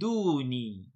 دوني